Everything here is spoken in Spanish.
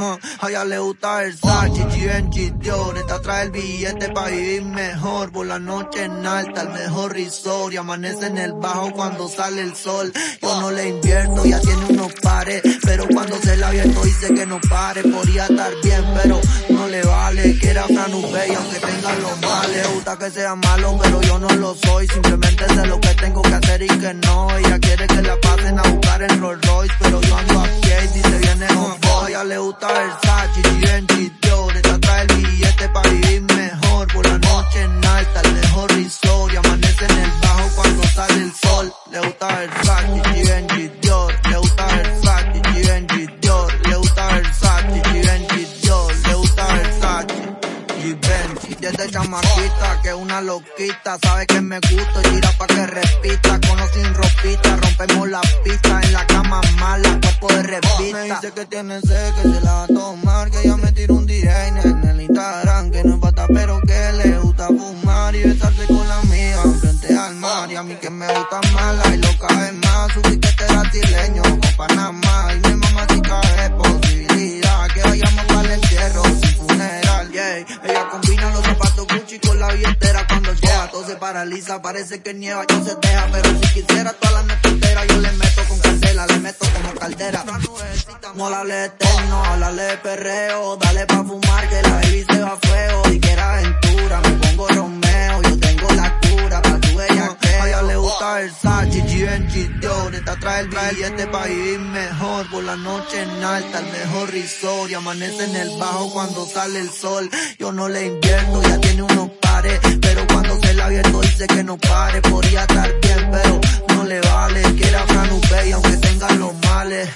A ella le gusta el Sachi, Givenchy, Dior, esta trae el billete pa' vivir mejor, por la noche en alta, el mejor resort, y amanece en el bajo cuando sale el sol, yo no le invierto, ya tiene unos pares, pero cuando se la abierto dice que no pare, podría estar bien, pero no le vale, quiere una nube y aunque tenga los males, gusta que sea malo, pero yo no lo soy, simplemente sé lo que tengo que hacer y que no, ella quiere que la pasen a buscar en Rolls Royce, pero yo a pie le gusta Versace, Givenchy, Dior, le gusta Versace, Givenchy, Dior, le gusta Versace, Givenchy, Dior, le gusta Versace. Givenchy, desde chamaquita, que una loquita, sabe que me gusta y tira pa' que repita, con o sin ropita, rompemos la pista, en la cama mala, cuerpo de repita. Me dice que tiene sed, que se la va a tomar, que ya me tiro un DJ y a mí que me gusta mala y loca es más, su piquete brasileño, con Panamá, y mi mamá sí cae posibilidad, que vayamos para el entierro, sin funeral, yeah, ella combina los zapatos Gucci con la billetera cuando llega, todo se paraliza, parece que nieva, yo se deja, pero si quisiera toda la noche entera, yo le meto con candela, le meto como caldera. No la hable de tecno, háblale perreo, dale pa' fumar que la baby se va a fuego, y que era A gusta Versace, Givenchy, Dior, esta trae el billete pa' vivir mejor, por la noche en alta, el mejor resort, y amanece en el bajo cuando sale el sol, yo no le invierto, ya tiene unos pares, pero cuando se la abierto dice que no pare, podría estar bien, pero no le vale, quiere una nube y aunque tenga los males.